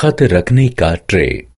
खत रखने का ट्रे।